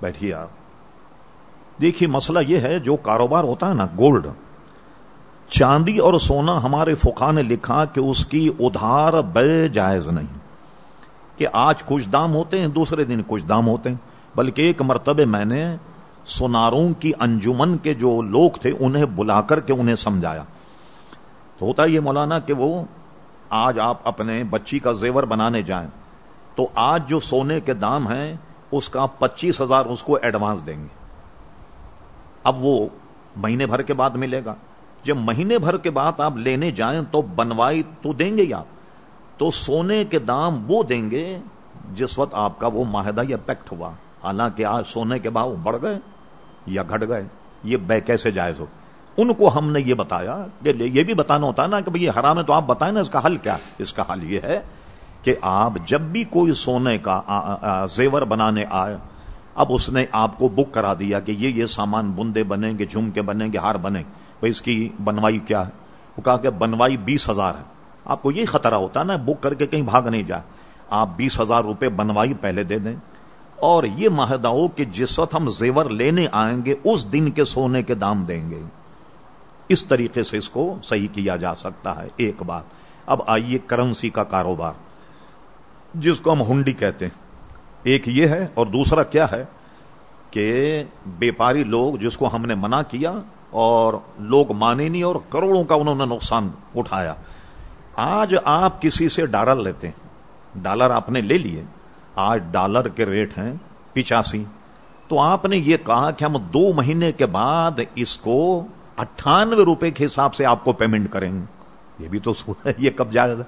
بیٹھیے آپ دیکھیے مسئلہ یہ ہے جو کاروبار ہوتا ہے نا، گولڈ۔ چاندی اور سونا ہمارے فقا نے لکھا کہ اس کی ادھار بے جائز نہیں۔ کہ آج کچھ دام ہوتے ہیں، دوسرے دن کچھ دام ہوتے ہیں۔ بلکہ ایک مرتبہ میں نے سوناروں کی انجمن کے جو لوگ تھے، انہیں بلا کر کے انہیں سمجھایا۔ تو ہوتا یہ مولانا کہ وہ آج آپ اپنے بچی کا زیور بنانے جائیں۔ تو آج جو سونے کے دام ہیں اس کا پچیس ہزار اس کو ایڈوانس دیں گے۔ اب وہ مہینے بھر کے بعد ملے گا۔ جب مہینے بھر کے بعد آپ لینے جائیں تو بنوائی تو دیں گے یا تو سونے کے دام وہ دیں گے جس وقت آپ کا وہ معاہدہ یا پیکٹ ہوا۔ حالانکہ آج سونے کے بھاؤ بڑھ گئے یا گھٹ گئے، یہ بے کیسے جائز ہو؟ ان کو ہم نے یہ بتایا کہ یہ بھی بتانا ہوتا ہے نا کہ یہ حرام ہے تو آپ بتائیں نا اس کا حل کیا۔ اس کا حل یہ ہے کہ آپ جب بھی کوئی سونے کا زیور بنانے آئے، اب اس نے آپ کو بک کرا دیا کہ یہ یہ سامان بندے بنیں گے جھمکے بنیں گے، ہار بنے بھائی، اس کی بنوائی کیا ہے؟ وہ کہا کہ بنوائی بیس ہزار ہے۔ آپ کو یہ خطرہ ہوتا ہے نا، بک کر کے کہیں بھاگ نہیں جائے۔ آپ بیس ہزار روپے بنوائی پہلے دے دیں۔ اور یہ معاہدہ ہو کہ جس وقت ہم زیور لینے آئیں گے، اس دن کے سونے کے دام دیں گے۔ اس طریقے سے اس کو صحیح کیا جا سکتا ہے، ایک بات۔ اب آئیے کرنسی کا کاروبار۔ جس کو ہم ہنڈی کہتے ہیں۔ ایک یہ ہے اور دوسرا کیا ہے کہ بیپاری لوگ جس کو ہم نے منع کیا اور لوگ مانے نہیں اور کروڑوں کا انہوں نے نقصان اٹھایا۔ آج آپ کسی سے ڈالر لیتے ہیں۔ ڈالر آپ نے لے لیے۔ آج ڈالر کے ریٹ ہیں پچاسی۔ تو آپ نے یہ کہا کہ ہم دو مہینے کے بعد اس کو اٹھانوے روپے کے حساب سے آپ کو پیمنٹ کریں۔ گے یہ بھی تو یہ کب جائے گا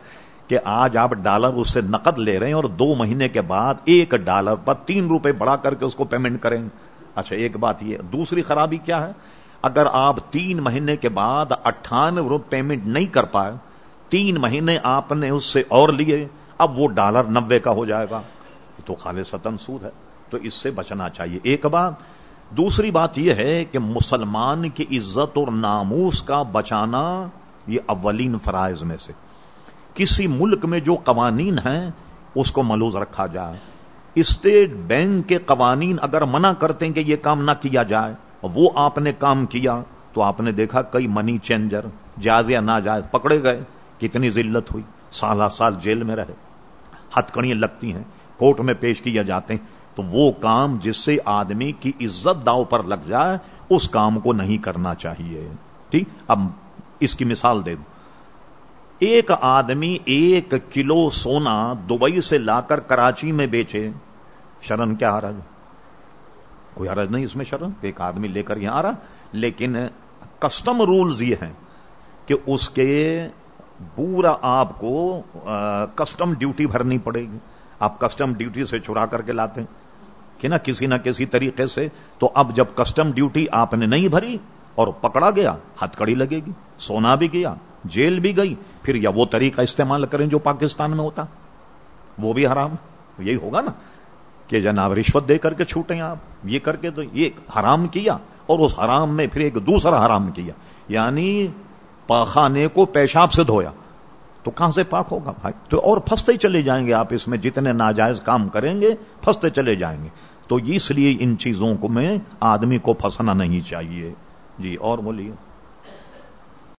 کہ آج آپ ڈالر اس سے نقد لے رہے ہیں اور دو مہینے کے بعد ایک ڈالر پر تین روپے بڑھا کر کے اس کو پیمنٹ کریں اچھا ایک بات یہ، دوسری خرابی کیا ہے؟ اگر آپ تین مہینے کے بعد اٹھانوے روپے پیمنٹ نہیں کر پائے، تین مہینے آپ نے اس سے اور لیے، اب وہ ڈالر نبے کا ہو جائے گا۔ یہ تو خالص سود ہے، تو اس سے بچنا چاہیے۔ ایک بات، دوسری بات یہ ہے کہ مسلمان کی عزت اور ناموس کا بچانا یہ اولین فرائض میں سے۔ کسی ملک میں جو قوانین ہیں، اس کو ملوز رکھا جائے۔ اسٹیٹ بینک کے قوانین اگر منع کرتے ہیں کہ یہ کام نہ کیا جائے، وہ آپ نے کام کیا تو آپ نے دیکھا کئی منی چینجر جائز یا نہ جائز پکڑے گئے۔ کتنی ذلت ہوئی۔ سالہ سال جیل میں رہے۔ ہتکڑیاں لگتی ہیں۔ کورٹ میں پیش کیا جاتے ہیں۔ تو وہ کام جس سے آدمی کی عزت داؤ پر لگ جائے، اس کام کو نہیں کرنا چاہیے۔ ٹھیک؟ اب اس کی مثال دے دوں۔ ایک آدمی ایک کلو سونا دبئی سے لا کر کراچی میں بیچے۔ شرن کیا حرج کوئی حرج نہیں، اس میں شرن۔ ایک آدمی لے کر یہاں آ رہا۔ لیکن کسٹم رولز یہ ہیں کہ اس کے پورا آپ کو کسٹم ڈیوٹی بھرنی پڑے گی۔ آپ کسٹم ڈیوٹی سے چرا کر کے لاتے ہیں۔ کہ نا، کسی نہ کسی طریقے سے تو اب جب کسٹم ڈیوٹی آپ نے نہیں بھری اور پکڑا گیا ہتھ کڑی لگے گی، سونا بھی گیا جیل بھی گئی، پھر یا وہ طریقہ استعمال کریں جو پاکستان میں ہوتا، وہ بھی حرام، یہی ہوگا نا کہ جناب رشوت دے کر کے چھوٹے آپ، یہ کر کے تو یہ حرام کیا، اور اس حرام میں پھر ایک دوسرا حرام کیا یعنی پاخانے کو پیشاب سے دھویا، تو کہاں سے پاک ہوگا بھائی؟ تو اور پھنستے چلے جائیں گے آپ اس میں، جتنے ناجائز کام کریں گے، پھنستے چلے جائیں گے، تو اس لیے ان چیزوں کو میں، آدمی کو پھنسنا نہیں چاہیے۔ جی اور بولیے۔